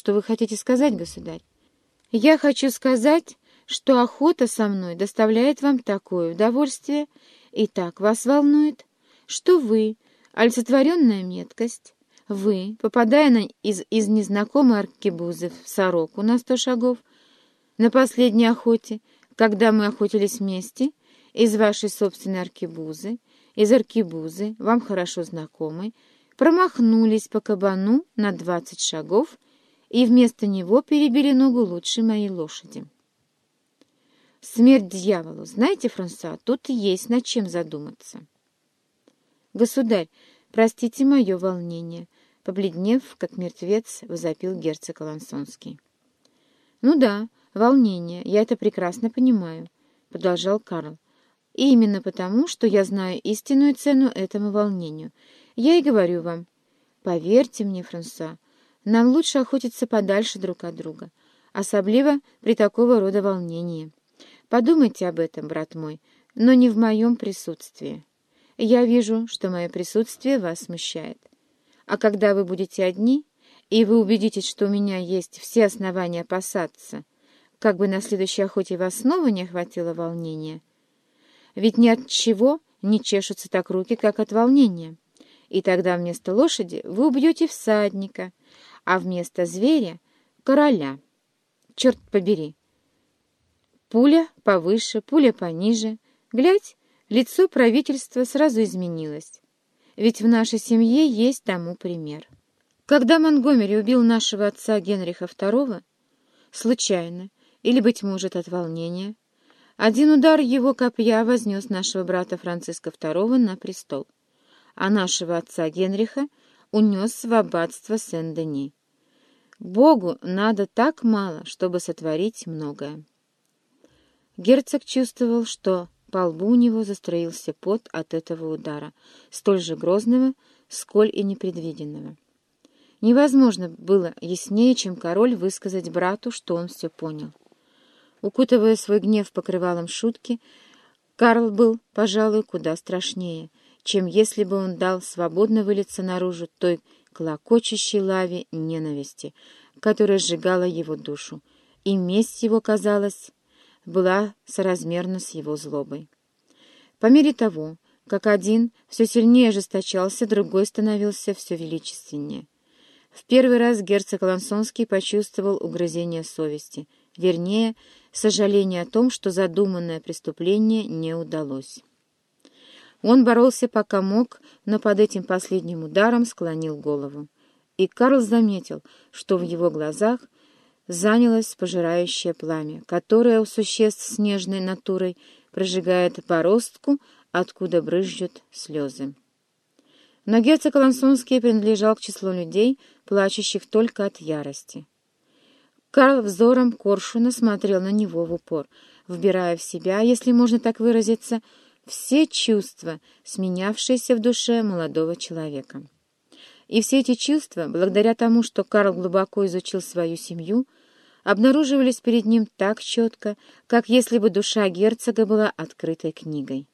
что вы хотите сказать, государь. Я хочу сказать, что охота со мной доставляет вам такое удовольствие и так вас волнует, что вы, олицетворенная меткость, вы, попадая на, из, из незнакомой аркебузы в сороку на сто шагов, на последней охоте, когда мы охотились вместе, из вашей собственной аркебузы, из аркебузы, вам хорошо знакомой, промахнулись по кабану на двадцать шагов и вместо него перебили ногу лучшей моей лошади. Смерть дьяволу! Знаете, Франсуа, тут есть над чем задуматься. Государь, простите мое волнение, побледнев, как мертвец, возопил герцог Алансонский. Ну да, волнение, я это прекрасно понимаю, продолжал Карл. И именно потому, что я знаю истинную цену этому волнению, я и говорю вам, поверьте мне, Франсуа, нам лучше охотиться подальше друг от друга, особливо при такого рода волнении. Подумайте об этом, брат мой, но не в моем присутствии. Я вижу, что мое присутствие вас смущает. А когда вы будете одни, и вы убедитесь, что у меня есть все основания опасаться, как бы на следующей охоте вас снова не охватило волнение, ведь ни от чего не чешутся так руки, как от волнения. И тогда вместо лошади вы убьете всадника, а вместо зверя — короля. Черт побери! Пуля повыше, пуля пониже. Глядь, лицо правительства сразу изменилось. Ведь в нашей семье есть тому пример. Когда Монгомери убил нашего отца Генриха II, случайно, или, быть может, от волнения, один удар его копья вознес нашего брата Франциска II на престол, а нашего отца Генриха унес в аббатство Сен-Дени. Богу надо так мало, чтобы сотворить многое. Герцог чувствовал, что по лбу у него застроился пот от этого удара, столь же грозного, сколь и непредвиденного. Невозможно было яснее, чем король, высказать брату, что он все понял. Укутывая свой гнев покрывалом шутки, Карл был, пожалуй, куда страшнее, чем если бы он дал свободно вылиться наружу той клокочущей лаве ненависти, которая сжигала его душу, и месть его казалась была соразмерна с его злобой. По мере того, как один все сильнее ожесточался, другой становился все величественнее. В первый раз герцог Лансонский почувствовал угрызение совести, вернее, сожаление о том, что задуманное преступление не удалось. Он боролся пока мог, но под этим последним ударом склонил голову. И Карл заметил, что в его глазах занялось пожирающее пламя, которое у существ с нежной натурой прожигает поростку, откуда брызжут слезы. Но герцог Лансонский принадлежал к числу людей, плачущих только от ярости. Карл взором коршуна смотрел на него в упор, вбирая в себя, если можно так выразиться, все чувства, сменявшиеся в душе молодого человека. И все эти чувства, благодаря тому, что Карл глубоко изучил свою семью, обнаруживались перед ним так четко, как если бы душа герцога была открытой книгой.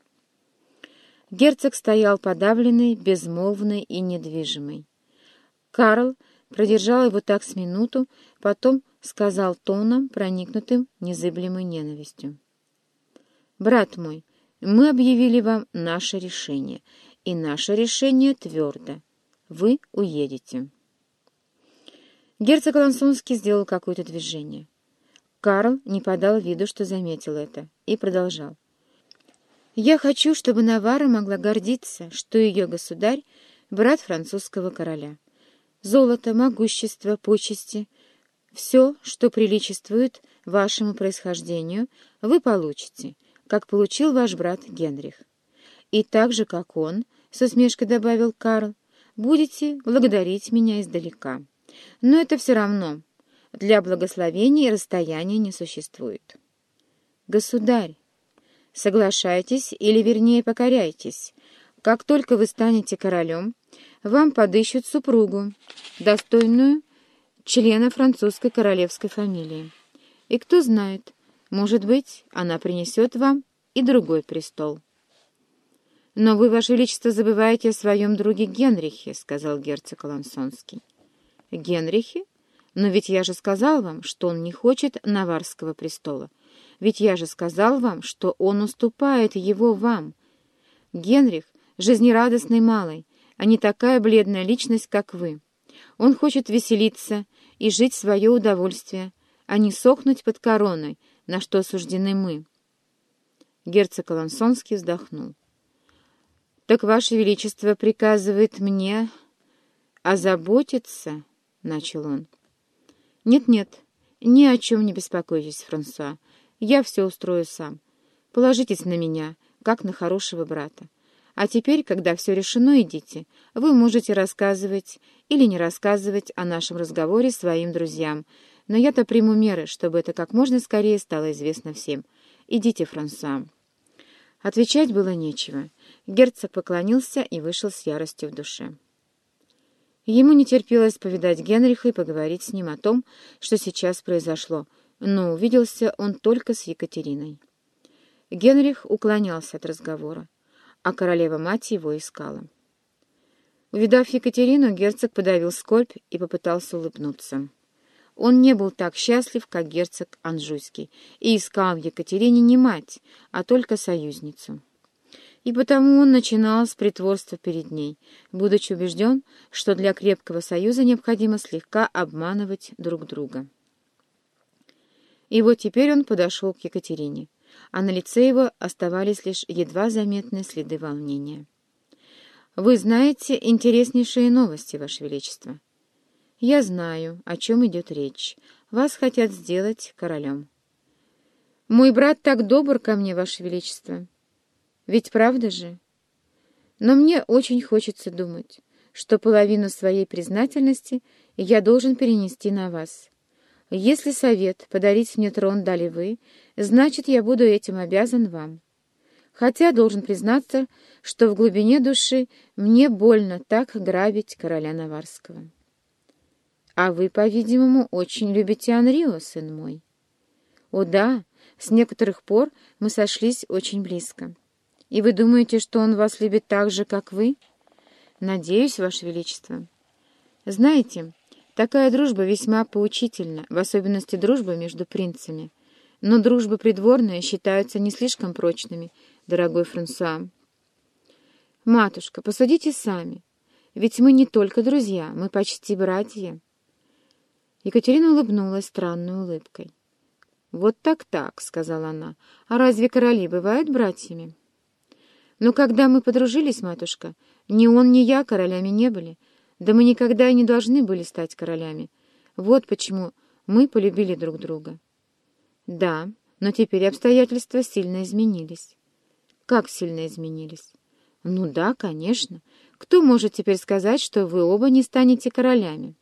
Герцог стоял подавленный, безмолвный и недвижимый. Карл продержал его так с минуту, потом сказал тоном, проникнутым незыблемой ненавистью. «Брат мой, мы объявили вам наше решение, и наше решение твердо. Вы уедете». Герцог Лансонский сделал какое-то движение. Карл не подал виду, что заметил это, и продолжал. «Я хочу, чтобы Навара могла гордиться, что ее государь — брат французского короля. Золото, могущество, почести — все, что приличествует вашему происхождению, вы получите, как получил ваш брат Генрих. И так же, как он, — с усмешкой добавил Карл, — будете благодарить меня издалека». Но это все равно. Для благословения расстояния не существует. Государь, соглашайтесь или, вернее, покоряйтесь. Как только вы станете королем, вам подыщут супругу, достойную члена французской королевской фамилии. И кто знает, может быть, она принесет вам и другой престол. «Но вы, Ваше Величество, забываете о своем друге Генрихе», — сказал герцог Лансонский. Генрихе? Но ведь я же сказал вам, что он не хочет Наварского престола. Ведь я же сказал вам, что он уступает его вам. Генрих — жизнерадостный малый, а не такая бледная личность, как вы. Он хочет веселиться и жить свое удовольствие, а не сохнуть под короной, на что осуждены мы. Герцог Алансонский вздохнул. — Так, Ваше Величество приказывает мне озаботиться, — начал он. «Нет, — Нет-нет, ни о чем не беспокойтесь, Франсуа. Я все устрою сам. Положитесь на меня, как на хорошего брата. А теперь, когда все решено, идите. Вы можете рассказывать или не рассказывать о нашем разговоре своим друзьям. Но я-то приму меры, чтобы это как можно скорее стало известно всем. Идите, Франсуа. Отвечать было нечего. Герцог поклонился и вышел с яростью в душе. Ему не терпелось повидать Генриха и поговорить с ним о том, что сейчас произошло, но увиделся он только с Екатериной. Генрих уклонялся от разговора, а королева-мать его искала. Увидав Екатерину, герцог подавил скорбь и попытался улыбнуться. Он не был так счастлив, как герцог Анжуйский, и искал в Екатерине не мать, а только союзницу. И потому он начинал с притворства перед ней, будучи убежден, что для крепкого союза необходимо слегка обманывать друг друга. И вот теперь он подошел к Екатерине, а на лице его оставались лишь едва заметные следы волнения. «Вы знаете интереснейшие новости, Ваше Величество?» «Я знаю, о чем идет речь. Вас хотят сделать королем». «Мой брат так добр ко мне, Ваше Величество. Ведь правда же?» «Но мне очень хочется думать, что половину своей признательности я должен перенести на вас». Если совет подарить мне трон дали вы, значит, я буду этим обязан вам. Хотя должен признаться, что в глубине души мне больно так грабить короля Наварского. А вы, по-видимому, очень любите Анрио, сын мой. О да, с некоторых пор мы сошлись очень близко. И вы думаете, что он вас любит так же, как вы? Надеюсь, Ваше Величество. Знаете, Такая дружба весьма поучительна, в особенности дружба между принцами. Но дружбы придворные считаются не слишком прочными, дорогой Франсуа. «Матушка, посудите сами. Ведь мы не только друзья, мы почти братья». Екатерина улыбнулась странной улыбкой. «Вот так-так», — сказала она. «А разве короли бывают братьями?» «Но когда мы подружились, матушка, ни он, ни я королями не были». Да мы никогда и не должны были стать королями. Вот почему мы полюбили друг друга. Да, но теперь обстоятельства сильно изменились. Как сильно изменились? Ну да, конечно. Кто может теперь сказать, что вы оба не станете королями?